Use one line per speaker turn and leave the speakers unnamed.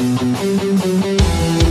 Música